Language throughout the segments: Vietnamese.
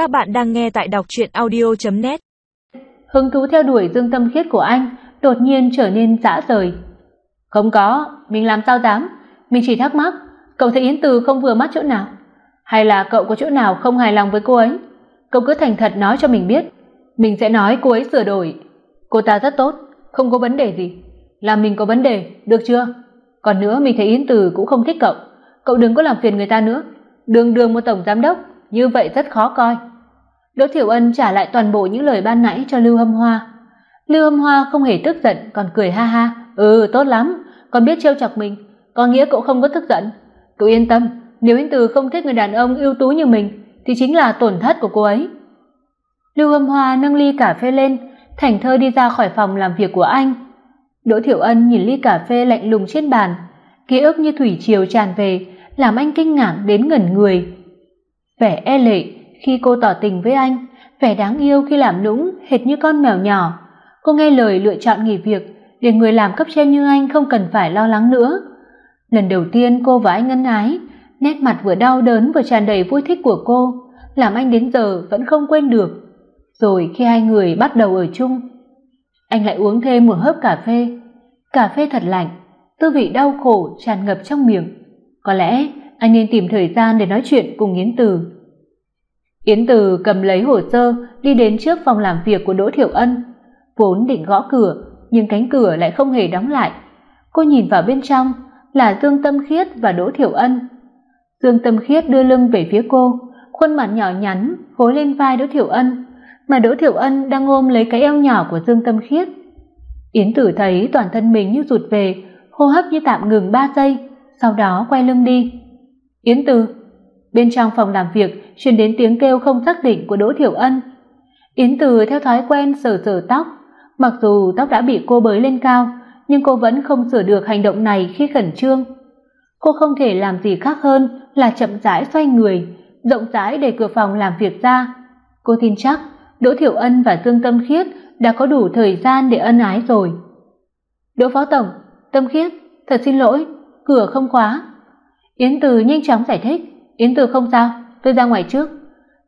Các bạn đang nghe tại đọc truyện audio.net Hứng thú theo đuổi dương tâm khiết của anh đột nhiên trở nên dã rời. Không có, mình làm sao dám, mình chỉ thắc mắc, cậu thấy Yến Từ không vừa mắt chỗ nào? Hay là cậu có chỗ nào không hài lòng với cô ấy? Cậu cứ thành thật nói cho mình biết, mình sẽ nói cô ấy sửa đổi. Cô ta rất tốt, không có vấn đề gì. Là mình có vấn đề, được chưa? Còn nữa mình thấy Yến Từ cũng không thích cậu, cậu đừng có làm phiền người ta nữa. Đường đường một tổng giám đốc, như vậy rất khó coi. Đỗ Thiểu Ân trả lại toàn bộ những lời ban nãy cho Lưu Hâm Hoa. Lưu Hâm Hoa không hề tức giận, còn cười ha ha, "Ừ, tốt lắm, còn biết trêu chọc mình, có nghĩa cậu không có tức giận. Cậu yên tâm, nếu Yến Từ không thích người đàn ông ưu tú như mình thì chính là tổn thất của cô ấy." Lưu Hâm Hoa nâng ly cà phê lên, thảnh thơi đi ra khỏi phòng làm việc của anh. Đỗ Thiểu Ân nhìn ly cà phê lạnh lùng trên bàn, ký ức như thủy triều tràn về, làm anh kinh ngạc đến ngẩn người. Vẻ e lệ khi cô tỏ tình với anh, vẻ đáng yêu khi làm nũng hệt như con mèo nhỏ. Cô nghe lời lựa chọn nghỉ việc để người làm cấp trên như anh không cần phải lo lắng nữa. Lần đầu tiên cô và anh ngân ái, nét mặt vừa đau đớn vừa tràn đầy vui thích của cô, làm anh đến giờ vẫn không quên được. Rồi khi hai người bắt đầu ở chung, anh lại uống thêm một hớp cà phê. Cà phê thật lạnh, tư vị đau khổ tràn ngập trong miệng. Có lẽ anh nên tìm thời gian để nói chuyện cùng Yến Từ. Yến Từ cầm lấy hồ sơ đi đến trước phòng làm việc của Đỗ Thiểu Ân, vốn định gõ cửa, nhưng cánh cửa lại không hề đóng lại. Cô nhìn vào bên trong, là Dương Tâm Khiết và Đỗ Thiểu Ân. Dương Tâm Khiết đưa lưng về phía cô, khuôn mặt nhỏ nhắn gối lên vai Đỗ Thiểu Ân, mà Đỗ Thiểu Ân đang ôm lấy cái eo nhỏ của Dương Tâm Khiết. Yến Tử thấy toàn thân mình như rụt về, hô hấp như tạm ngừng 3 giây, sau đó quay lưng đi. "Yến Tử." Bên trong phòng làm việc truyền đến tiếng kêu không xác định của Đỗ Thiểu Ân. Yến Từ theo thói quen sờ sờ tóc, mặc dù tóc đã bị cô bới lên cao, nhưng cô vẫn không sửa được hành động này khi khẩn trương. Cô không thể làm gì khác hơn là chậm rãi xoay người, rộng rãi để cửa phòng làm việc ra. Cô tin chắc Đỗ Thiểu Ân và Dương Tâm Khiết đã có đủ thời gian để ân ái rồi. "Đỗ phó tổng, Tâm Khiết, thật xin lỗi, cửa không khóa." Yến Từ nhanh chóng giải thích, "Yến Từ không sao, tôi ra ngoài trước."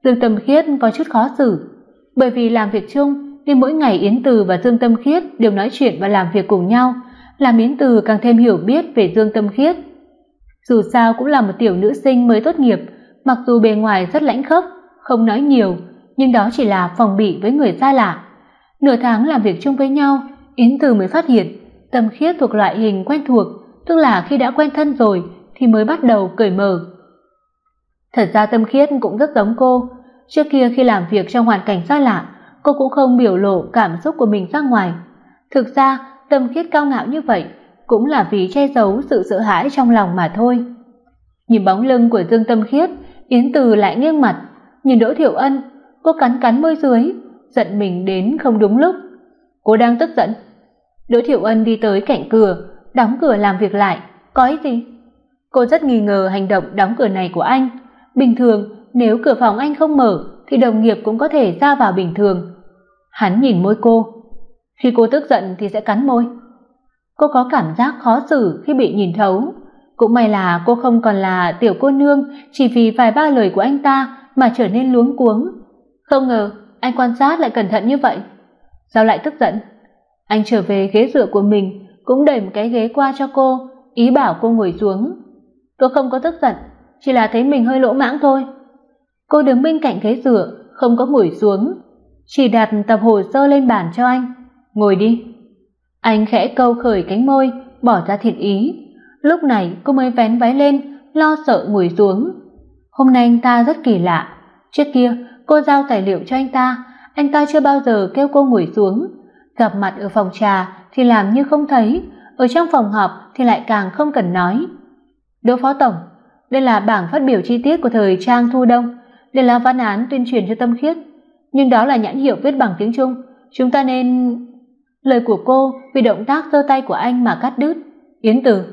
Dương Tâm Khiết có chút khó xử, bởi vì làm việc chung nên mỗi ngày Yến Từ và Dương Tâm Khiết đều nói chuyện và làm việc cùng nhau, làm Yến Từ càng thêm hiểu biết về Dương Tâm Khiết. Dù sao cũng là một tiểu nữ sinh mới tốt nghiệp, mặc dù bề ngoài rất lãnh khốc, không nói nhiều, nhưng đó chỉ là phòng bị với người xa lạ. Nửa tháng làm việc chung với nhau, Yến Từ mới phát hiện Tâm Khiết thuộc loại hình quen thuộc, tức là khi đã quen thân rồi thì mới bắt đầu cởi mở. Thật ra Tâm Khiết cũng rất giống cô, trước kia khi làm việc trong hoàn cảnh xa lạ, cô cũng không biểu lộ cảm xúc của mình ra ngoài. Thực ra, Tâm Khiết cao ngạo như vậy cũng là vì che giấu sự sợ hãi trong lòng mà thôi. Nhìn bóng lưng của Dương Tâm Khiết, Yến Từ lại nghiêng mặt, nhìn Đỗ Thiểu Ân, cô cắn cắn môi dưới, giận mình đến không đúng lúc. Cô đang tức giận. Đỗ Thiểu Ân đi tới cạnh cửa, đóng cửa làm việc lại, có ý gì? Cô rất nghi ngờ hành động đóng cửa này của anh. Bình thường, nếu cửa phòng anh không mở thì đồng nghiệp cũng có thể ra vào bình thường. Hắn nhìn môi cô. Khi cô tức giận thì sẽ cắn môi. Cô có cảm giác khó xử khi bị nhìn thấu. Cũng may là cô không còn là tiểu cô nương chỉ vì vài ba lời của anh ta mà trở nên luống cuống. Không ngờ anh quan sát lại cẩn thận như vậy. Sao lại tức giận? Anh trở về ghế dựa của mình, cũng đẩy một cái ghế qua cho cô, ý bảo cô ngồi xuống. Tôi không có tức giận, chỉ là thấy mình hơi lỗ mãng thôi. Cô đứng bên cạnh ghế dựa, không có ngồi xuống, chỉ đặt tập hồ sơ lên bàn cho anh. Ngồi đi. Anh khẽ câu khởi cánh môi, bỏ ra thiện ý. Lúc này cô mới vén váy lên, lo sợ ngồi xuống. Hôm nay anh ta rất kỳ lạ. Trước kia, cô giao tài liệu cho anh ta, anh ta chưa bao giờ kêu cô ngồi xuống. Gặp mặt ở phòng trà thì làm như không thấy, ở trong phòng họp thì lại càng không cần nói. Đỗ phó tổng, đây là bảng phát biểu chi tiết của thời trang thu đông, đây là văn án tuyên truyền cho tâm khiết, nhưng đó là nhãn hiệu viết bằng tiếng Trung, chúng ta nên Lời của cô vì động tác giơ tay của anh mà cắt đứt. Yến Tử.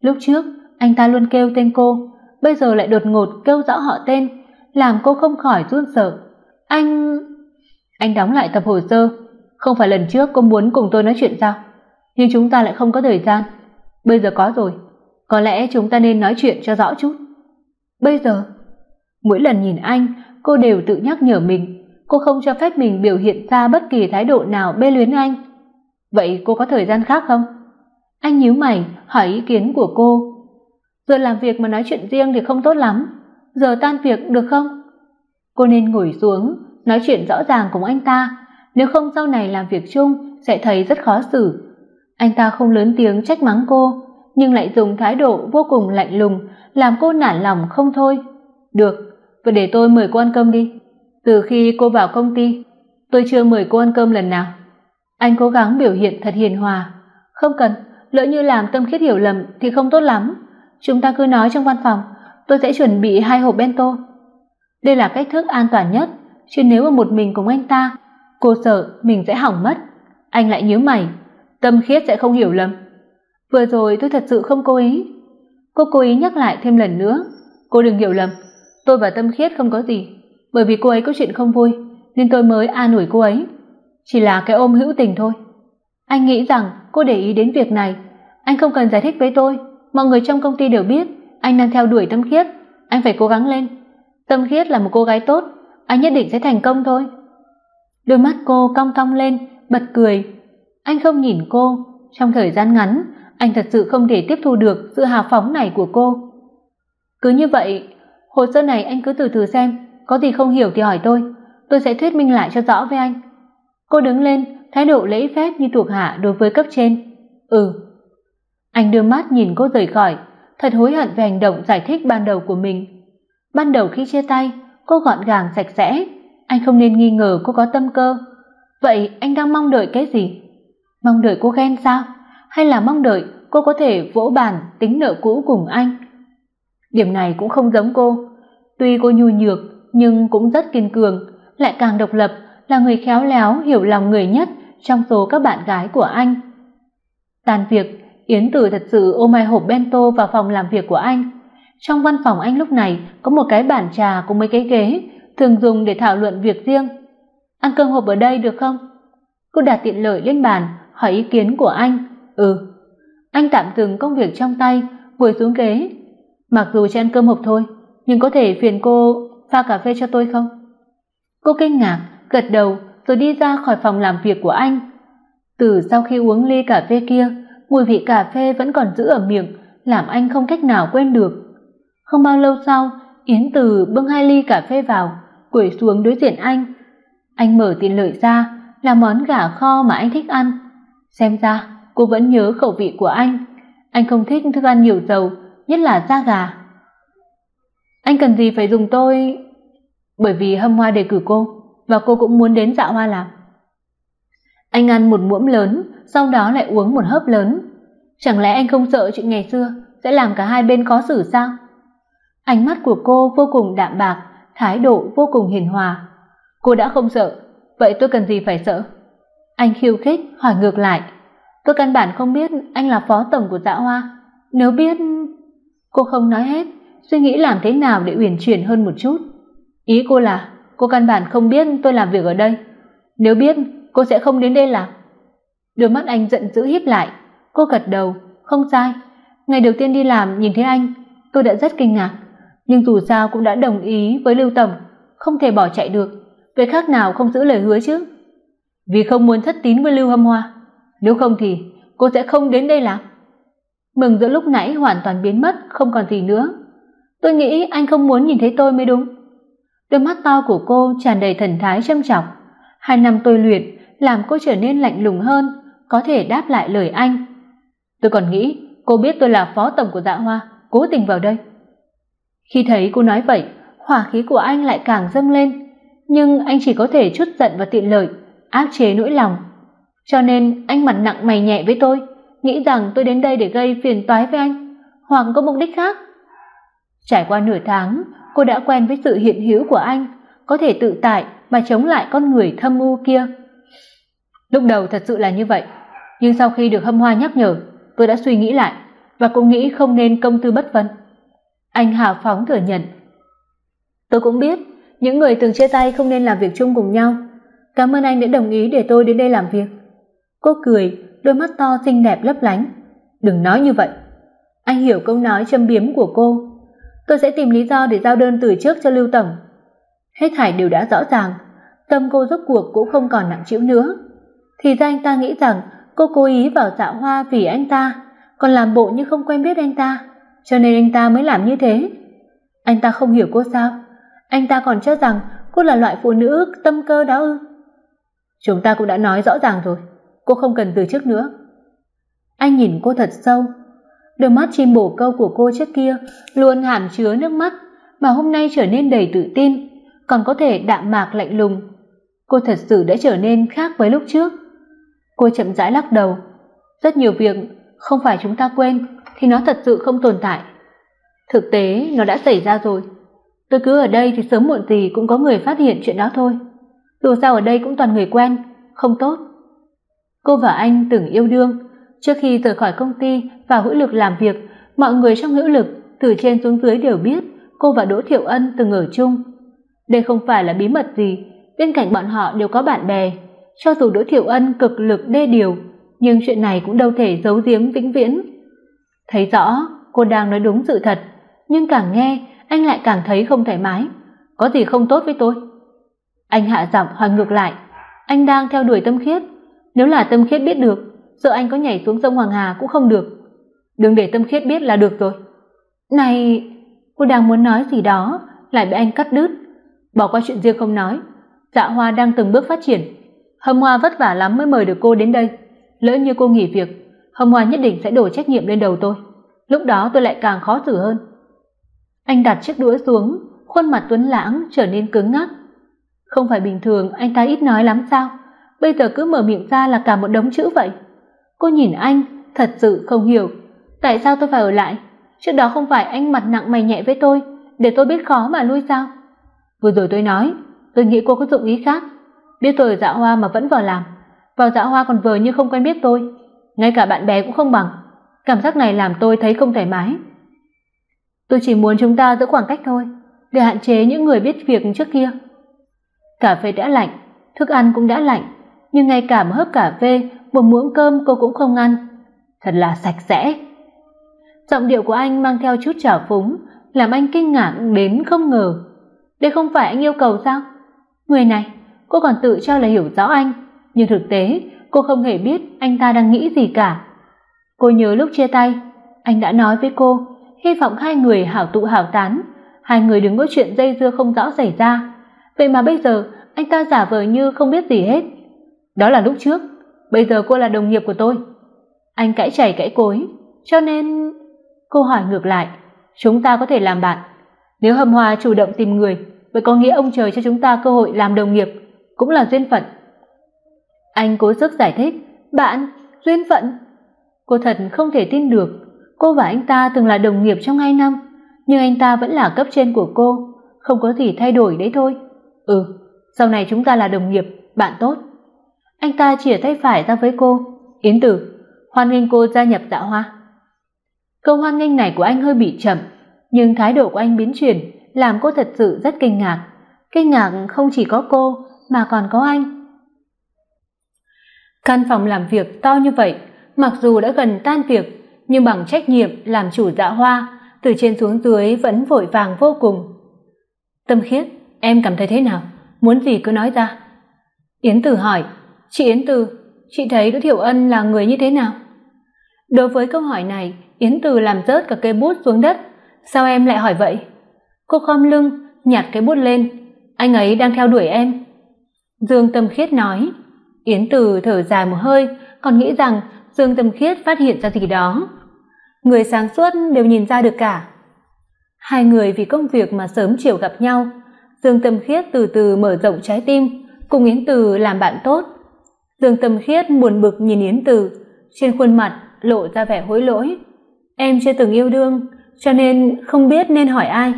Lúc trước, anh ta luôn kêu tên cô, bây giờ lại đột ngột kêu rõ họ tên, làm cô không khỏi run sợ. Anh Anh đóng lại tập hồ sơ, không phải lần trước cô muốn cùng tôi nói chuyện sao? Nhưng chúng ta lại không có thời gian. Bây giờ có rồi, có lẽ chúng ta nên nói chuyện cho rõ chút. Bây giờ, mỗi lần nhìn anh, cô đều tự nhắc nhở mình, cô không cho phép mình biểu hiện ra bất kỳ thái độ nào bê luyến anh. Vậy cô có thời gian khác không? Anh nhíu mày hỏi ý kiến của cô. Giờ làm việc mà nói chuyện riêng thì không tốt lắm, giờ tan việc được không? Cô nên ngồi xuống, nói chuyện rõ ràng cùng anh ta, nếu không sau này làm việc chung sẽ thấy rất khó xử. Anh ta không lớn tiếng trách mắng cô, nhưng lại dùng thái độ vô cùng lạnh lùng, làm cô nản lòng không thôi. "Được, vậy để tôi mời cô ăn cơm đi. Từ khi cô vào công ty, tôi chưa mời cô ăn cơm lần nào." Anh cố gắng biểu hiện thật hiền hòa. "Không cần, lỡ như làm Tâm Khiết hiểu lầm thì không tốt lắm. Chúng ta cứ nói trong văn phòng, tôi sẽ chuẩn bị hai hộp bento." Đây là cách thức an toàn nhất, chứ nếu mà một mình cùng anh ta, cô sợ mình sẽ hỏng mất. Anh lại nhíu mày, Tâm Khiết sẽ không hiểu lầm. Vừa rồi tôi thật sự không cố ý. Cô cố ý nhắc lại thêm lần nữa, cô đừng hiểu lầm, tôi và Tâm Khiết không có gì, bởi vì cô ấy có chuyện không vui nên tôi mới an ủi cô ấy. Chỉ là cái ôm hữu tình thôi. Anh nghĩ rằng cô để ý đến việc này, anh không cần giải thích với tôi, mọi người trong công ty đều biết anh đang theo đuổi Tâm Khiết, anh phải cố gắng lên. Tâm Khiết là một cô gái tốt, anh nhất định sẽ thành công thôi. Đôi mắt cô cong cong lên, bật cười. Anh không nhìn cô, trong thời gian ngắn, anh thật sự không thể tiếp thu được sự hào phóng này của cô. Cứ như vậy, hồ sơ này anh cứ từ từ xem, có gì không hiểu thì hỏi tôi, tôi sẽ thuyết minh lại cho rõ với anh. Cô đứng lên, thái độ lễ phép như thuộc hạ đối với cấp trên. Ừ. Anh đưa mắt nhìn cô rời khỏi, thật hối hận về hành động giải thích ban đầu của mình. Ban đầu khi chia tay, cô gọn gàng sạch sẽ, anh không nên nghi ngờ cô có tâm cơ. Vậy anh đang mong đợi cái gì? Mong đợi cô ghen sao? Hay là mong đợi cô có thể vỗ bàn tính nợ cũ cùng anh? Điểm này cũng không giống cô. Tuy cô nhu nhược nhưng cũng rất kiên cường, lại càng độc lập, là người khéo léo hiểu lòng người nhất trong số các bạn gái của anh. Tàn việc, Yến Tử thật sự ôm hai hộp bento vào phòng làm việc của anh. Trong văn phòng anh lúc này có một cái bàn trà cùng mấy cái ghế, thường dùng để thảo luận việc riêng. Ăn cơm hộp ở đây được không? Cô đặt tiện lợi lên bàn, hỏi ý kiến của anh. Ừ. Anh tạm dừng công việc trong tay, ngồi xuống ghế. Mặc dù chỉ ăn cơm hộp thôi, nhưng có thể phiền cô pha cà phê cho tôi không? Cô kinh ngạc, gật đầu rồi đi ra khỏi phòng làm việc của anh. Từ sau khi uống ly cà phê kia, mùi vị cà phê vẫn còn giữ ở miệng, làm anh không cách nào quên được. Không bao lâu sau, Yến Từ bưng hai ly cà phê vào, quỳ xuống đối diện anh. Anh mở tiền lợi ra, là món gà kho mà anh thích ăn. Xem ra, cô vẫn nhớ khẩu vị của anh. Anh không thích thức ăn nhiều dầu, nhất là da gà. Anh cần gì phải dùng tôi? Bởi vì Hâm Hoa đề cử cô, và cô cũng muốn đến dạ hoa làm. Anh ăn một muỗng lớn, sau đó lại uống một hớp lớn. Chẳng lẽ anh không sợ chuyện ngày xưa sẽ làm cả hai bên khó xử sao? Ánh mắt của cô vô cùng đạm bạc, thái độ vô cùng hiền hòa. Cô đã không sợ, vậy tôi cần gì phải sợ? Anh khiêu khích hỏi ngược lại. Tôi căn bản không biết anh là phó tổng của Dạ Hoa. Nếu biết, cô không nói hết, suy nghĩ làm thế nào để uyển chuyển hơn một chút. Ý cô là cô căn bản không biết tôi làm việc ở đây. Nếu biết, cô sẽ không đến đây làm. Đôi mắt anh giận dữ híp lại, cô gật đầu, không sai. Ngày đầu tiên đi làm nhìn thấy anh, tôi đã rất kinh ngạc, nhưng dù sao cũng đã đồng ý với Lưu tổng, không thể bỏ chạy được, vậy khác nào không giữ lời hứa chứ? Vì không muốn thất tín với Lưu Hâm Hoa, nếu không thì cô sẽ không đến đây làm. Mừng giữa lúc nãy hoàn toàn biến mất, không còn gì nữa. Tôi nghĩ anh không muốn nhìn thấy tôi mới đúng. Đôi mắt to của cô tràn đầy thần thái châm chọc. Hai năm tôi luyện làm cô trở nên lạnh lùng hơn, có thể đáp lại lời anh. Tôi còn nghĩ cô biết tôi là phó tổng của Dạ Hoa, cố tình vào đây. Khi thấy cô nói vậy, hỏa khí của anh lại càng dâng lên, nhưng anh chỉ có thể chút giận và tiện lợi, áp chế nỗi lòng. Cho nên anh mặt nặng mày nhẹ với tôi, nghĩ rằng tôi đến đây để gây phiền toái với anh, hoặc có mục đích khác. Trải qua nửa tháng, cô đã quen với sự hiện hữu của anh, có thể tự tại mà chống lại con người thâm u kia. Lúc đầu thật sự là như vậy, nhưng sau khi được Hâm Hoa nhắc nhở, tôi đã suy nghĩ lại và cũng nghĩ không nên công tư bất phân. Anh hào phóng thừa nhận. Tôi cũng biết, những người từng chia tay không nên làm việc chung cùng nhau. Cảm ơn anh đã đồng ý để tôi đến đây làm việc. Cô cười, đôi mắt to xinh đẹp lấp lánh. Đừng nói như vậy. Anh hiểu câu nói châm biếm của cô. Tôi sẽ tìm lý do để giao đơn từ trước cho Lưu tổng. hết thảy đều đã rõ ràng, tâm cô rốt cuộc cũng không còn nặng chịu nữa. Thì ra anh ta nghĩ rằng cô cố ý vào dạ hoa vì anh ta, còn làm bộ như không quen biết anh ta, cho nên anh ta mới làm như thế. Anh ta không hiểu cô sao? Anh ta còn cho rằng cô là loại phụ nữ tâm cơ đó ư? Chúng ta cũng đã nói rõ ràng rồi, cô không cần từ chức nữa. Anh nhìn cô thật sâu, đôi mắt chim bổ câu của cô trước kia luôn hàm chứa nước mắt, mà hôm nay trở nên đầy tự tin, còn có thể đạm mạc lạnh lùng. Cô thật sự đã trở nên khác với lúc trước. Cô chậm rãi lắc đầu, rất nhiều việc không phải chúng ta quên thì nó thật sự không tồn tại. Thực tế nó đã xảy ra rồi. Tôi cứ ở đây thì sớm muộn gì cũng có người phát hiện chuyện đó thôi. Dù sao ở đây cũng toàn người quen, không tốt. Cô và anh từng yêu đương, trước khi rời khỏi công ty và hữu lực làm việc, mọi người trong hữu lực từ trên xuống dưới đều biết cô và Đỗ Thiệu Ân từng ở chung. Đây không phải là bí mật gì, bên cạnh bọn họ đều có bạn bè, cho dù Đỗ Thiệu Ân cực lực đê điều, nhưng chuyện này cũng đâu thể giấu giếm vĩnh viễn. Thấy rõ, cô đang nói đúng sự thật, nhưng càng nghe, anh lại càng thấy không thoải mái. Có gì không tốt với tôi? Anh hạ giọng hỏi ngược lại, anh đang theo đuổi Tâm Khiết, nếu là Tâm Khiết biết được, sợ anh có nhảy xuống sông Hoàng Hà cũng không được. Đừng để Tâm Khiết biết là được rồi. Này, cô đang muốn nói gì đó, lại bị anh cắt đứt. Bỏ qua chuyện riêng không nói, Dạ Hoa đang từng bước phát triển, Hâm Hoa vất vả lắm mới mời được cô đến đây. Lỡ như cô nghỉ việc, Hâm Hoa nhất định sẽ đổ trách nhiệm lên đầu tôi. Lúc đó tôi lại càng khó xử hơn. Anh đặt chiếc đũa xuống, khuôn mặt tuấn lãng trở nên cứng ngắc. Không phải bình thường anh ta ít nói lắm sao? Bây giờ cứ mở miệng ra là cả một đống chữ vậy. Cô nhìn anh, thật sự không hiểu, tại sao tôi phải ở lại? Trước đó không phải anh mặt nặng mày nhẹ với tôi, để tôi biết khó mà lui sao? Vừa rồi tôi nói, tôi nghĩ cô có dụng ý khác, biết tôi ở Dạ Hoa mà vẫn vào làm, vào Dạ Hoa còn vờ như không quen biết tôi, ngay cả bạn bè cũng không bằng. Cảm giác này làm tôi thấy không thoải mái. Tôi chỉ muốn chúng ta giữ khoảng cách thôi, để hạn chế những người biết việc trước kia. Cà phê đã lạnh, thức ăn cũng đã lạnh, nhưng ngay cả một hớp cà phê, một muỗng cơm cô cũng không ăn. Thật là sạch sẽ. Giọng điệu của anh mang theo chút trào phúng, làm anh kinh ngạc đến không ngờ. Đây không phải anh yêu cầu sao? Người này, cô còn tự cho là hiểu rõ anh, nhưng thực tế cô không hề biết anh ta đang nghĩ gì cả. Cô nhớ lúc chia tay, anh đã nói với cô, hy vọng hai người hảo tụ hảo tán, hai người đừng có chuyện dây dưa không rõ xảy ra. Vậy mà bây giờ anh ta giả vờ như không biết gì hết. Đó là lúc trước, bây giờ cô là đồng nghiệp của tôi. Anh cãi chảy cãi cối, cho nên cô hỏi ngược lại, chúng ta có thể làm bạn. Nếu hâm Hòa chủ động tìm người, vậy có nghĩa ông trời cho chúng ta cơ hội làm đồng nghiệp, cũng là duyên phận. Anh cố sức giải thích, "Bạn, duyên phận?" Cô thật không thể tin được, cô và anh ta từng là đồng nghiệp trong hai năm, nhưng anh ta vẫn là cấp trên của cô, không có gì thay đổi đấy thôi. Ừ, sau này chúng ta là đồng nghiệp, bạn tốt. Anh ta chìa tay phải ra với cô, "Yến Tử, hoan nghênh cô gia nhập Dạ Hoa." Câu hoan nghênh này của anh hơi bị chậm, nhưng thái độ của anh biến chuyển làm cô thật sự rất kinh ngạc. Kinh ngạc không chỉ có cô mà còn có anh. Căn phòng làm việc to như vậy, mặc dù đã gần tan việc, nhưng bằng trách nhiệm làm chủ Dạ Hoa, từ trên xuống dưới vẫn vội vàng vô cùng. Tâm Khiết, em cảm thấy thế nào? Muốn gì cứ nói ra. Yến Từ hỏi, "Chị Yến Từ, chị thấy Đỗ Thiểu Ân là người như thế nào?" Đối với câu hỏi này, Yến Từ làm rớt cả cây bút xuống đất, "Sao em lại hỏi vậy?" Cô khom lưng, nhặt cái bút lên, "Anh ấy đang theo đuổi em." Dương Tâm Khiết nói. Yến Từ thở dài một hơi, còn nghĩ rằng Dương Tâm Khiết phát hiện ra gì đó. Người sáng suốt đều nhìn ra được cả. Hai người vì công việc mà sớm chiều gặp nhau, Dương Tâm Khiết từ từ mở rộng trái tim, cùng Yến Từ làm bạn tốt. Dương Tâm Khiết buồn bực nhìn Yến Từ, trên khuôn mặt lộ ra vẻ hối lỗi. Em chưa từng yêu đương, cho nên không biết nên hỏi ai.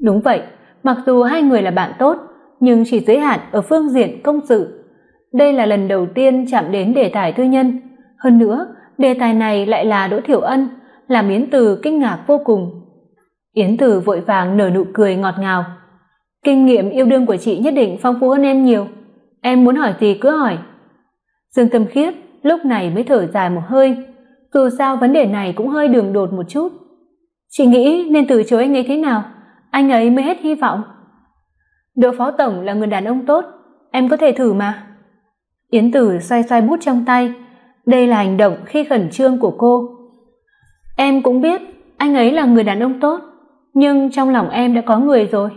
Đúng vậy, mặc dù hai người là bạn tốt, nhưng chỉ giới hạn ở phương diện công sự. Đây là lần đầu tiên chạm đến đề tài tư nhân, hơn nữa, đề tài này lại là Đỗ Thiểu Ân, làm Yến Từ kinh ngạc vô cùng. Yến Từ vội vàng nở nụ cười ngọt ngào. Kinh nghiệm yêu đương của chị nhất định phong phú hơn em nhiều, em muốn hỏi gì cứ hỏi. Dương Tâm Khiết lúc này mới thở dài một hơi, dù sao vấn đề này cũng hơi đường đột một chút. Chị nghĩ nên từ chối anh ấy thế nào, anh ấy mới hết hy vọng. đỗ phó tổng là người đàn ông tốt em có thể thử mà. Yến tử xoay xoay bút trong tay. Đây là hành động khi khẩn trương của cô. Em cũng biết anh ấy là người đàn ông tốt nhưng trong lòng em đã có người rồi.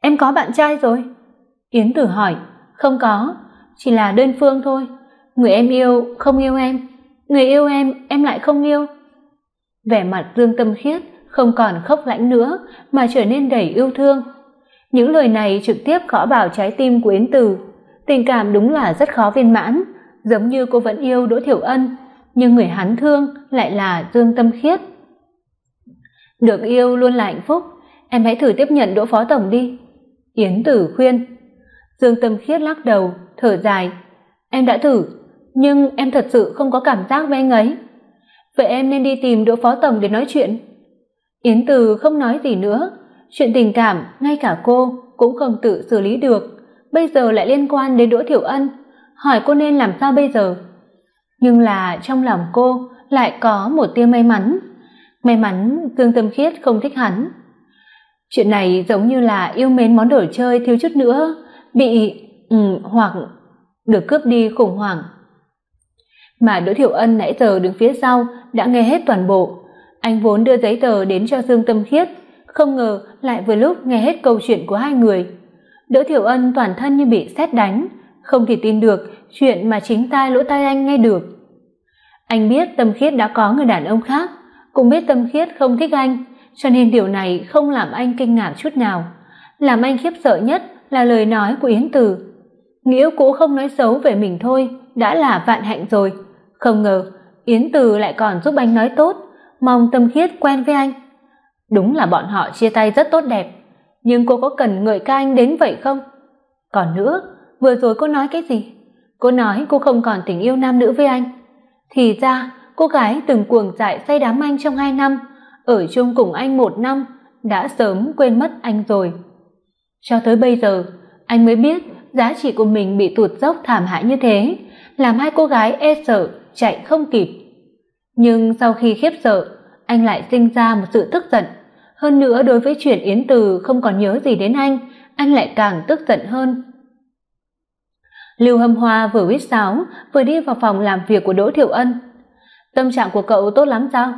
Em có bạn trai rồi? Yến tử hỏi. Không có chỉ là đơn phương thôi. Người em yêu không yêu em, người yêu em em lại không yêu. Vẻ mặt dương tâm khiết không còn khốc lãnh nữa mà trở nên đầy yêu thương. Những lời này trực tiếp gõ vào trái tim của yến từ. Tình cảm đúng là rất khó viên mãn, giống như cô vẫn yêu đỗ thiểu ân, nhưng người hắn thương lại là dương tâm khiết. Được yêu luôn là hạnh phúc. Em hãy thử tiếp nhận đỗ phó tổng đi. Yến tử khuyên. Dương tâm khiết lắc đầu thở dài. Em đã thử, nhưng em thật sự không có cảm giác với anh ấy. Vậy em nên đi tìm đỗ phó tổng để nói chuyện. Yến từ không nói gì nữa, chuyện tình cảm ngay cả cô cũng không tự xử lý được. Bây giờ lại liên quan đến đỗ thiểu ân, hỏi cô nên làm sao bây giờ? Nhưng là trong lòng cô lại có một tia may mắn. May mắn dương tâm khiết không thích hắn. Chuyện này giống như là yêu mến món đồ chơi thiếu chút nữa, bị ừ, hoặc được cướp đi khủng hoảng. Mà đỗ thiểu ân nãy giờ đứng phía sau đã nghe hết toàn bộ. Anh vốn đưa giấy tờ đến cho dương tâm khiết không ngờ lại vừa lúc nghe hết câu chuyện của hai người. Đỗ thiểu ân toàn thân như bị sét đánh không thể tin được chuyện mà chính tai lỗ tai anh nghe được. Anh biết tâm khiết đã có người đàn ông khác cũng biết tâm khiết không thích anh cho nên điều này không làm anh kinh ngạc chút nào. Làm anh khiếp sợ nhất là lời nói của yến từ nghĩa cũ không nói xấu về mình thôi, đã là vạn hạnh rồi. Không ngờ, yến từ lại còn giúp anh nói tốt, mong tâm khiết quen với anh. Đúng là bọn họ chia tay rất tốt đẹp, nhưng cô có cần ngợi ca anh đến vậy không? Còn nữa, vừa rồi cô nói cái gì? Cô nói cô không còn tình yêu nam nữ với anh. Thì ra, cô gái từng cuồng dại say đắm anh trong hai năm, ở chung cùng anh một năm, đã sớm quên mất anh rồi. Cho tới bây giờ, anh mới biết giá trị của mình bị tụt dốc thảm hại như thế, làm hai cô gái e sợ chạy không kịp. Nhưng sau khi khiếp sợ, anh lại sinh ra một sự tức giận. Hơn nữa, đối với chuyện yến từ không còn nhớ gì đến anh anh lại càng tức giận hơn. Lưu hâm hoa vừa huýt sáo, vừa đi vào phòng làm việc của đỗ thiểu ân. Tâm trạng của cậu tốt lắm sao?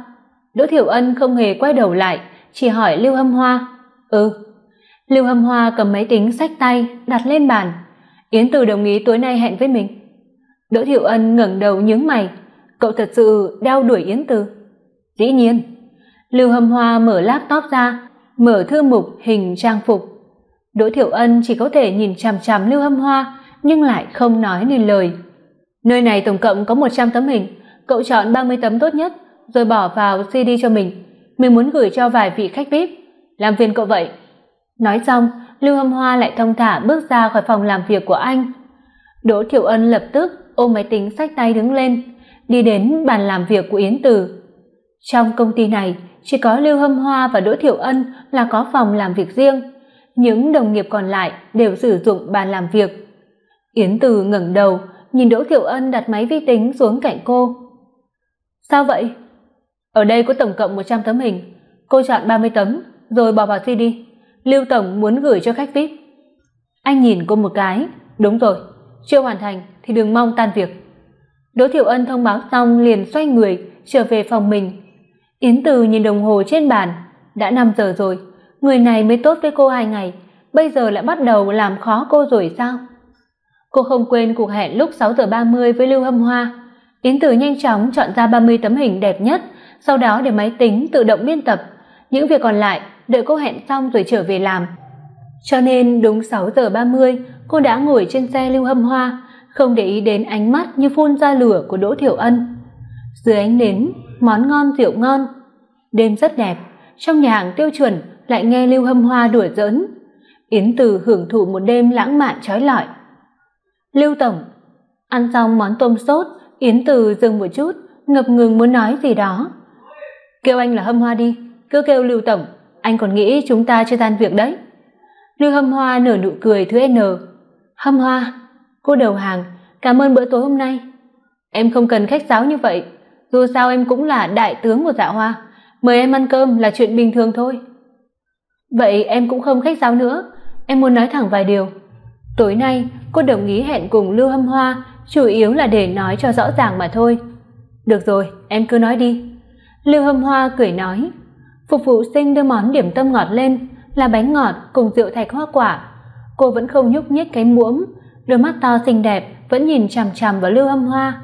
Đỗ thiểu ân không hề quay đầu lại, chỉ hỏi lưu hâm hoa ừ. Lưu hâm hoa cầm máy tính sách tay, đặt lên bàn yến từ đồng ý tối nay hẹn với mình. Đỗ Thiệu ân ngẩng đầu nhướng mày. Cậu thật sự đeo đuổi yến từ? Dĩ nhiên. Lưu hâm hoa mở laptop ra, mở thư mục hình trang phục. Đỗ Thiệu ân chỉ có thể nhìn chằm chằm lưu hâm hoa, nhưng lại không nói nên lời. Nơi này tổng cộng có một trăm tấm hình. Cậu chọn ba mươi tấm tốt nhất, rồi bỏ vào cd cho mình. Mình muốn gửi cho vài vị khách vip làm phiền cậu vậy. Nói xong lưu hâm hoa lại thông thả bước ra khỏi phòng làm việc của anh. Đỗ thiểu ân lập tức ôm máy tính sách tay đứng lên, đi đến bàn làm việc của yến từ. Trong công ty này, chỉ có lưu hâm hoa và đỗ thiểu ân là có phòng làm việc riêng. Những đồng nghiệp còn lại đều sử dụng bàn làm việc. Yến từ ngẩng đầu, nhìn đỗ thiểu ân đặt máy vi tính xuống cạnh cô. Sao vậy? Ở đây có tổng cộng một trăm tấm hình. Cô chọn ba mươi tấm, rồi bỏ vào cd lưu tổng muốn gửi cho khách vip. Anh nhìn cô một cái. Đúng rồi, chưa hoàn thành thì đừng mong tan việc. Đỗ thiểu ân thông báo xong liền xoay người, trở về phòng mình. Yến từ nhìn đồng hồ trên bàn. Đã năm giờ rồi, người này mới tốt với cô hai ngày. Bây giờ lại bắt đầu làm khó cô rồi sao? Cô không quên cuộc hẹn lúc sáu giờ ba mươi với lưu hâm hoa. Yến từ nhanh chóng chọn ra ba mươi tấm hình đẹp nhất, sau đó để máy tính tự động biên tập. Những việc còn lại đợi cô hẹn xong rồi trở về làm. Cho nên đúng sáu giờ ba mươi, cô đã ngồi trên xe lưu hâm hoa, không để ý đến ánh mắt như phun ra lửa của đỗ thiểu ân. Dưới ánh nến, món ngon rượu ngon. Đêm rất đẹp, trong nhà hàng tiêu chuẩn lại nghe lưu hâm hoa đùa giỡn. Yến từ hưởng thụ một đêm lãng mạn trói lọi. Lưu tổng, ăn xong món tôm sốt, yến từ dừng một chút, ngập ngừng muốn nói gì đó. Kêu anh là hâm hoa đi, cứ kêu lưu tổng anh còn nghĩ chúng ta chưa tan việc đấy. Lưu hâm hoa nở nụ cười thứ n. Hâm hoa, cô đầu hàng, cảm ơn bữa tối hôm nay. Em không cần khách sáo như vậy. Dù sao em cũng là đại tướng của dạ hoa. Mời em ăn cơm là chuyện bình thường thôi. Vậy em cũng không khách sáo nữa. Em muốn nói thẳng vài điều. Tối nay, cô đồng ý hẹn cùng lưu hâm hoa, chủ yếu là để nói cho rõ ràng mà thôi. Được rồi, em cứ nói đi. Lưu hâm hoa cười nói phục vụ sinh đưa món điểm tâm ngọt lên là bánh ngọt cùng rượu thạch hoa quả. Cô vẫn không nhúc nhích cái muỗng đôi mắt to xinh đẹp vẫn nhìn chằm chằm vào lưu âm hoa.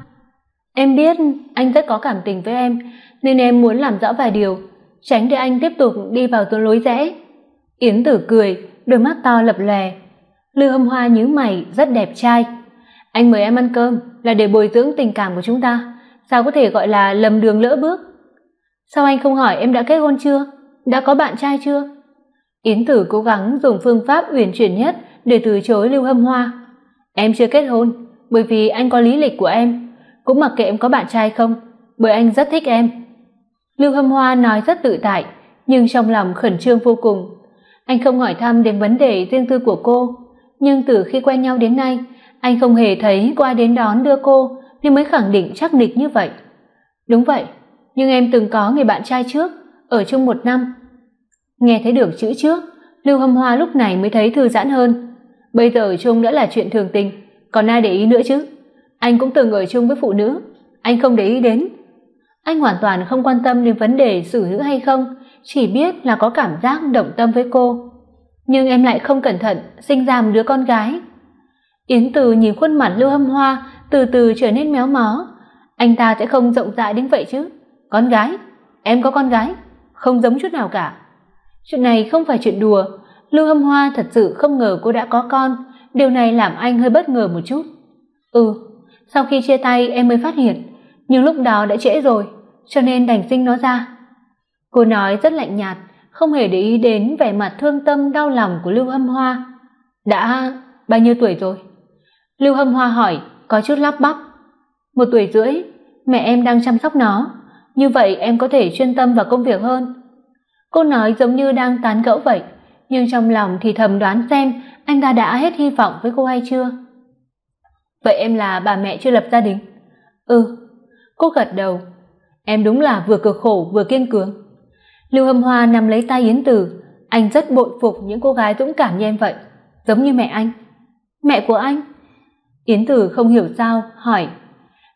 Em biết anh rất có cảm tình với em nên em muốn làm rõ vài điều tránh để anh tiếp tục đi vào con lối rẽ yến tử cười đôi mắt to lập lè, lưu hâm hoa nhíu mày rất đẹp trai. Anh mời em ăn cơm là để bồi dưỡng tình cảm của chúng ta. Sao có thể gọi là lầm đường lỡ bước? Sao anh không hỏi em đã kết hôn chưa? Đã có bạn trai chưa? Yến tử cố gắng dùng phương pháp uyển chuyển nhất để từ chối lưu hâm hoa. Em chưa kết hôn, bởi vì anh có lý lịch của em. Cũng mặc kệ em có bạn trai không, bởi anh rất thích em. Lưu hâm hoa nói rất tự tại, nhưng trong lòng khẩn trương vô cùng. Anh không hỏi thăm đến vấn đề riêng tư của cô, nhưng từ khi quen nhau đến nay, anh không hề thấy qua đến đón đưa cô, nên mới khẳng định chắc nịch như vậy. Đúng vậy nhưng em từng có người bạn trai trước, ở chung một năm. Nghe thấy được chữ trước, lưu hâm hoa lúc này mới thấy thư giãn hơn. Bây giờ ở chung đã là chuyện thường tình, còn ai để ý nữa chứ? Anh cũng từng ở chung với phụ nữ, anh không để ý đến. Anh hoàn toàn không quan tâm đến vấn đề xử nữ hay không, chỉ biết là có cảm giác động tâm với cô. Nhưng em lại không cẩn thận sinh ra một đứa con gái. Yến từ nhìn khuôn mặt lưu hâm hoa từ từ trở nên méo mó. Anh ta sẽ không rộng rãi đến vậy chứ? Con gái, em có con gái, không giống chút nào cả. Chuyện này không phải chuyện đùa. Lưu hâm hoa thật sự không ngờ cô đã có con. Điều này làm anh hơi bất ngờ một chút. Ừ sau khi chia tay em mới phát hiện, nhưng lúc đó đã trễ rồi, cho nên đành sinh nó ra. Cô nói rất lạnh nhạt, không hề để ý đến vẻ mặt thương tâm, đau lòng của lưu hâm hoa. Đã bao nhiêu tuổi rồi? Lưu hâm hoa hỏi, có chút lắp bắp. Một tuổi rưỡi, mẹ em đang chăm sóc nó như vậy em có thể chuyên tâm vào công việc hơn. Cô nói giống như đang tán gẫu vậy, nhưng trong lòng thì thầm đoán xem anh ta đã hết hy vọng với cô hay chưa. Vậy em là bà mẹ chưa lập gia đình? Ừ. Cô gật đầu. Em đúng là vừa cực khổ vừa kiên cường. Lưu hâm hoa nắm lấy tay yến tử. Anh rất bội phục những cô gái dũng cảm như em vậy, giống như mẹ anh. Mẹ của anh? Yến tử không hiểu sao, hỏi.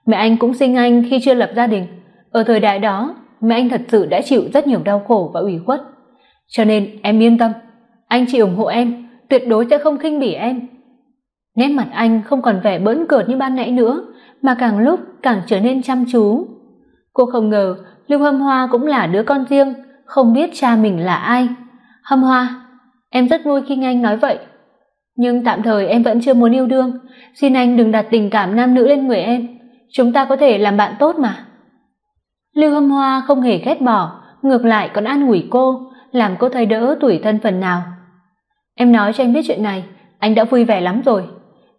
Mẹ anh cũng sinh anh khi chưa lập gia đình ở thời đại đó, mẹ anh thật sự đã chịu rất nhiều đau khổ và ủy khuất. Cho nên em yên tâm, anh chỉ ủng hộ em, tuyệt đối sẽ không khinh bỉ em. Nét mặt anh không còn vẻ bỡn cợt như ban nãy nữa, mà càng lúc càng trở nên chăm chú. Cô không ngờ lưu hâm hoa cũng là đứa con riêng, không biết cha mình là ai. Hâm hoa, em rất vui khi nghe anh nói vậy. Nhưng tạm thời em vẫn chưa muốn yêu đương. Xin anh đừng đặt tình cảm nam nữ lên người em. Chúng ta có thể làm bạn tốt mà lưu hâm hoa không hề ghét bỏ, ngược lại còn an ủi cô, làm cô thấy đỡ tuổi thân phần nào. Em nói cho anh biết chuyện này, anh đã vui vẻ lắm rồi.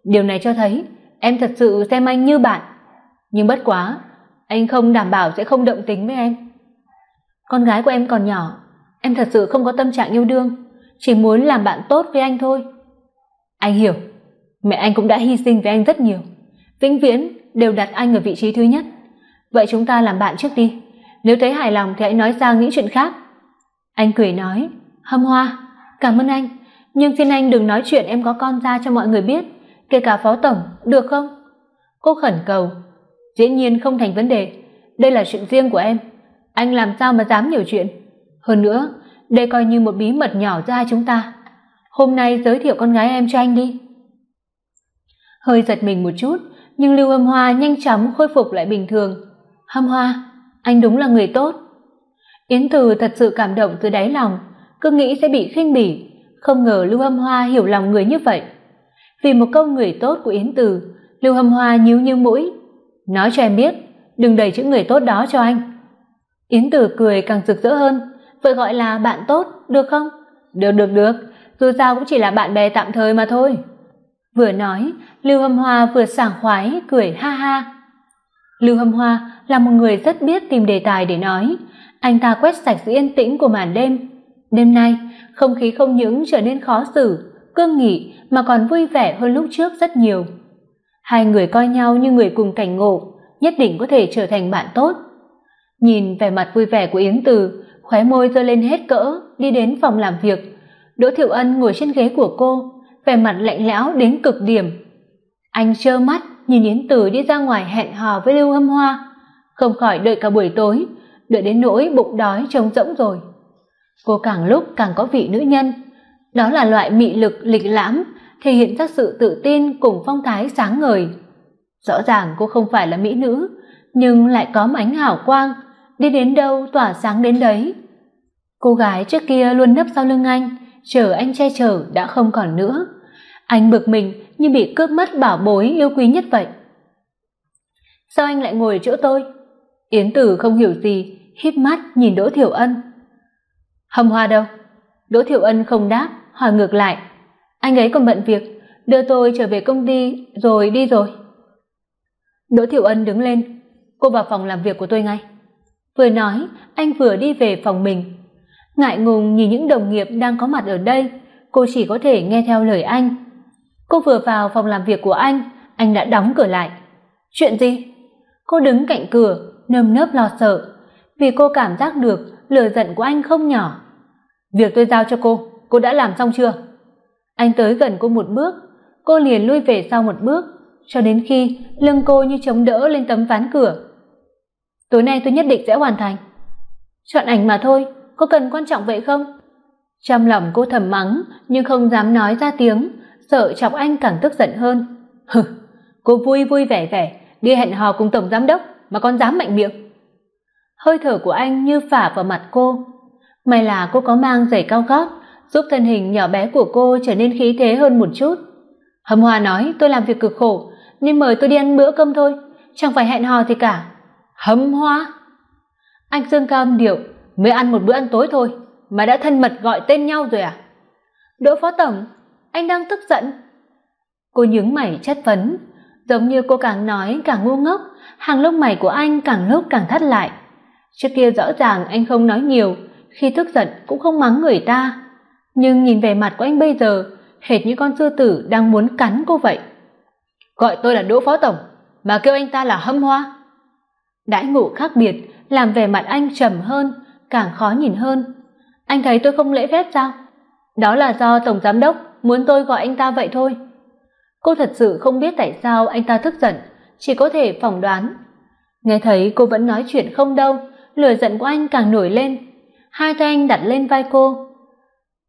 Điều này cho thấy, em thật sự xem anh như bạn. Nhưng bất quá, anh không đảm bảo sẽ không động tính với em. Con gái của em còn nhỏ, em thật sự không có tâm trạng yêu đương, chỉ muốn làm bạn tốt với anh thôi. Anh hiểu, mẹ anh cũng đã hy sinh với anh rất nhiều. Vĩnh viễn đều đặt anh ở vị trí thứ nhất vậy chúng ta làm bạn trước đi. Nếu thấy hài lòng thì hãy nói ra nghĩ chuyện khác. Anh cười nói, hâm hoa, cảm ơn anh. Nhưng xin anh đừng nói chuyện em có con ra cho mọi người biết, kể cả phó tổng, được không? Cô khẩn cầu, dĩ nhiên không thành vấn đề. Đây là chuyện riêng của em. Anh làm sao mà dám nhiều chuyện? Hơn nữa, đây coi như một bí mật nhỏ giữa hai chúng ta. Hôm nay giới thiệu con gái em cho anh đi. Hơi giật mình một chút, nhưng lưu âm hoa nhanh chóng khôi phục lại bình thường hâm hoa, anh đúng là người tốt. Yến từ thật sự cảm động từ đáy lòng, cứ nghĩ sẽ bị khinh bỉ, không ngờ lưu hâm hoa hiểu lòng người như vậy. Vì một câu người tốt của yến từ, lưu hâm hoa nhíu nhíu mũi. Nói cho em biết, đừng đẩy chữ người tốt đó cho anh. Yến từ cười càng rực rỡ hơn, vậy gọi là bạn tốt, được không? Được được được, dù sao cũng chỉ là bạn bè tạm thời mà thôi. Vừa nói, lưu hâm hoa vừa sảng khoái, cười ha ha. Lưu hâm hoa là một người rất biết tìm đề tài để nói. Anh ta quét sạch sự yên tĩnh của màn đêm. Đêm nay không khí không những trở nên khó xử cương nghị mà còn vui vẻ hơn lúc trước rất nhiều. Hai người coi nhau như người cùng cảnh ngộ nhất định có thể trở thành bạn tốt. Nhìn vẻ mặt vui vẻ của yến từ khóe môi giơ lên hết cỡ đi đến phòng làm việc. Đỗ Thiệu Ân ngồi trên ghế của cô, vẻ mặt lạnh lẽo đến cực điểm. Anh trơ mắt nhìn Yến Từ đi ra ngoài hẹn hò với Lưu Hâm Hoa, không khỏi đợi cả buổi tối, đợi đến nỗi bụng đói trống rỗng rồi. Cô càng lúc càng có vị nữ nhân, đó là loại mị lực lịch lãm, thể hiện ra sự tự tin cùng phong thái sáng ngời. Rõ ràng cô không phải là mỹ nữ, nhưng lại có ánh hào quang, đi đến đâu tỏa sáng đến đấy. Cô gái trước kia luôn nấp sau lưng anh, chờ anh che chở đã không còn nữa. Anh bực mình như bị cướp mất bảo bối yêu quý nhất vậy. Sao anh lại ngồi ở chỗ tôi? Yến Tử không hiểu gì, híp mắt nhìn Đỗ Thiểu Ân. Hâm Hoa đâu? Đỗ Thiểu Ân không đáp, hỏi ngược lại. Anh ấy còn bận việc, đưa tôi trở về công ty rồi đi rồi. Đỗ Thiểu Ân đứng lên, cô vào phòng làm việc của tôi ngay. Vừa nói, anh vừa đi về phòng mình. Ngại ngùng nhìn những đồng nghiệp đang có mặt ở đây, cô chỉ có thể nghe theo lời anh. Cô vừa vào phòng làm việc của anh, anh đã đóng cửa lại. Chuyện gì? Cô đứng cạnh cửa, nơm nớp lo sợ, vì cô cảm giác được lửa giận của anh không nhỏ. Việc tôi giao cho cô, cô đã làm xong chưa? Anh tới gần cô một bước, cô liền lui về sau một bước, cho đến khi lưng cô như chống đỡ lên tấm ván cửa. Tối nay tôi nhất định sẽ hoàn thành. Chọn ảnh mà thôi, có cần quan trọng vậy không? Trong lòng cô thầm mắng nhưng không dám nói ra tiếng, sợ chọc anh càng tức giận hơn. Hừ, cô vui vui vẻ vẻ đi hẹn hò cùng tổng giám đốc mà còn dám mạnh miệng. Hơi thở của anh như phả vào mặt cô. May là cô có mang giày cao gót, giúp thân hình nhỏ bé của cô trở nên khí thế hơn một chút. Hâm Hoa nói tôi làm việc cực khổ, nên mời tôi đi ăn bữa cơm thôi, chẳng phải hẹn hò gì cả. Hâm Hoa? Anh dương cao âm điệu, mới ăn một bữa ăn tối thôi, mà đã thân mật gọi tên nhau rồi à? Đỗ Phó Tổng, anh đang tức giận. Cô nhướng mày chất vấn, giống như cô càng nói càng ngu ngốc, hàng lông mày của anh càng lúc càng thắt lại. Trước kia rõ ràng anh không nói nhiều, khi tức giận cũng không mắng người ta, nhưng nhìn vẻ mặt của anh bây giờ, hệt như con sư tử đang muốn cắn cô vậy. Gọi tôi là Đỗ Phó tổng, mà kêu anh ta là Hâm Hoa. Đãi ngộ khác biệt làm vẻ mặt anh trầm hơn, càng khó nhìn hơn. Anh thấy tôi không lễ phép sao? Đó là do tổng giám đốc muốn tôi gọi anh ta vậy thôi. Cô thật sự không biết tại sao anh ta tức giận, chỉ có thể phỏng đoán. Nghe thấy cô vẫn nói chuyện không đâu, lửa giận của anh càng nổi lên. Hai tay anh đặt lên vai cô.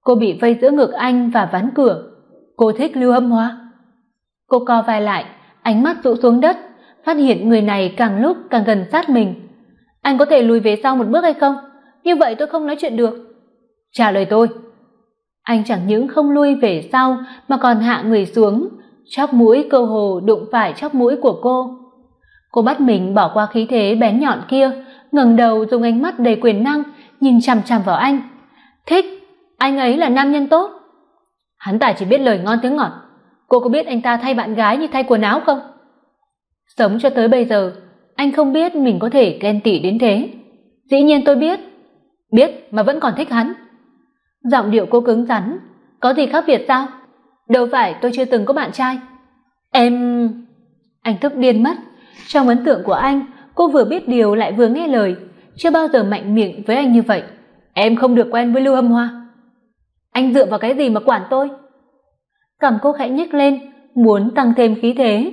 Cô bị vây giữa ngực anh và ván cửa. Cô thích Lưu Hâm Hoa. Cô co vai lại, ánh mắt rũ xuống đất, phát hiện người này càng lúc càng gần sát mình. Anh có thể lùi về sau một bước hay không? Như vậy tôi không nói chuyện được. Trả lời tôi. Anh chẳng những không lui về sau mà còn hạ người xuống, chóp mũi cơ hồ đụng phải chóp mũi của cô. Cô bắt mình bỏ qua khí thế bén nhọn kia, ngẩng đầu dùng ánh mắt đầy quyền năng nhìn chằm chằm vào anh. Thích, anh ấy là nam nhân tốt. Hắn ta chỉ biết lời ngon tiếng ngọt. Cô có biết anh ta thay bạn gái như thay quần áo không? Sống cho tới bây giờ, anh không biết mình có thể ghen tị đến thế. Dĩ nhiên tôi biết. Biết mà vẫn còn thích hắn. Giọng điệu cô cứng rắn, có gì khác biệt sao? Đâu phải tôi chưa từng có bạn trai. Em... Anh tức điên mất. Trong ấn tượng của anh, cô vừa biết điều lại vừa nghe lời, chưa bao giờ mạnh miệng với anh như vậy. Em không được quen với Lưu Hâm Hoa. Anh dựa vào cái gì mà quản tôi? Cằm cô khẽ nhếch lên, muốn tăng thêm khí thế.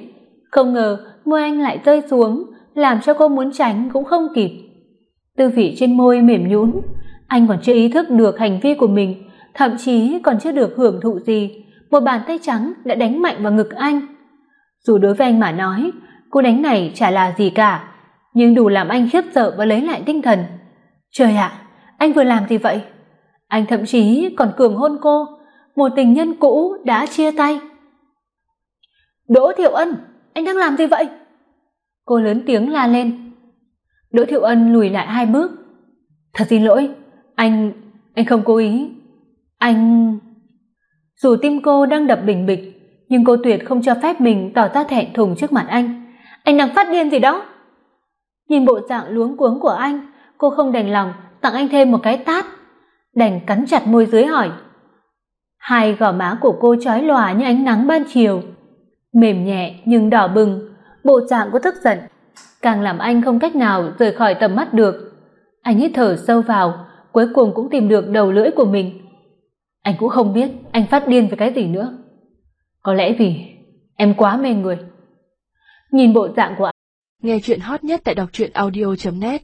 Không ngờ môi anh lại rơi xuống, làm cho cô muốn tránh cũng không kịp. Tư vị trên môi mềm nhũn, anh còn chưa ý thức được hành vi của mình, thậm chí còn chưa được hưởng thụ gì, một bàn tay trắng đã đánh mạnh vào ngực anh. Dù đối với anh mà nói, cú đánh này chả là gì cả, nhưng đủ làm anh khiếp sợ và lấy lại tinh thần. Trời ạ, anh vừa làm gì vậy? Anh thậm chí còn cường hôn cô, một tình nhân cũ đã chia tay. Đỗ Thiệu Ân, anh đang làm gì vậy? Cô lớn tiếng la lên. Đỗ Thiệu Ân lùi lại hai bước. Thật xin lỗi, anh anh không cố ý. Anh dù tim cô đang đập bình bịch, nhưng cô tuyệt không cho phép mình tỏ ra thẹn thùng trước mặt anh. Anh đang phát điên gì đó? Nhìn bộ dạng luống cuống của anh, cô không đành lòng tặng anh thêm một cái tát, đành cắn chặt môi dưới hỏi. Hai gò má của cô chói lòa như ánh nắng ban chiều, mềm nhẹ nhưng đỏ bừng, bộ dạng của tức giận, càng làm anh không cách nào rời khỏi tầm mắt được. Anh hít thở sâu vào, cuối cùng cũng tìm được đầu lưỡi của mình anh cũng không biết anh phát điên với cái gì nữa. Có lẽ vì em quá mê người. Nhìn bộ dạng của anh. Nghe chuyện hot nhất tại đọc truyện audio net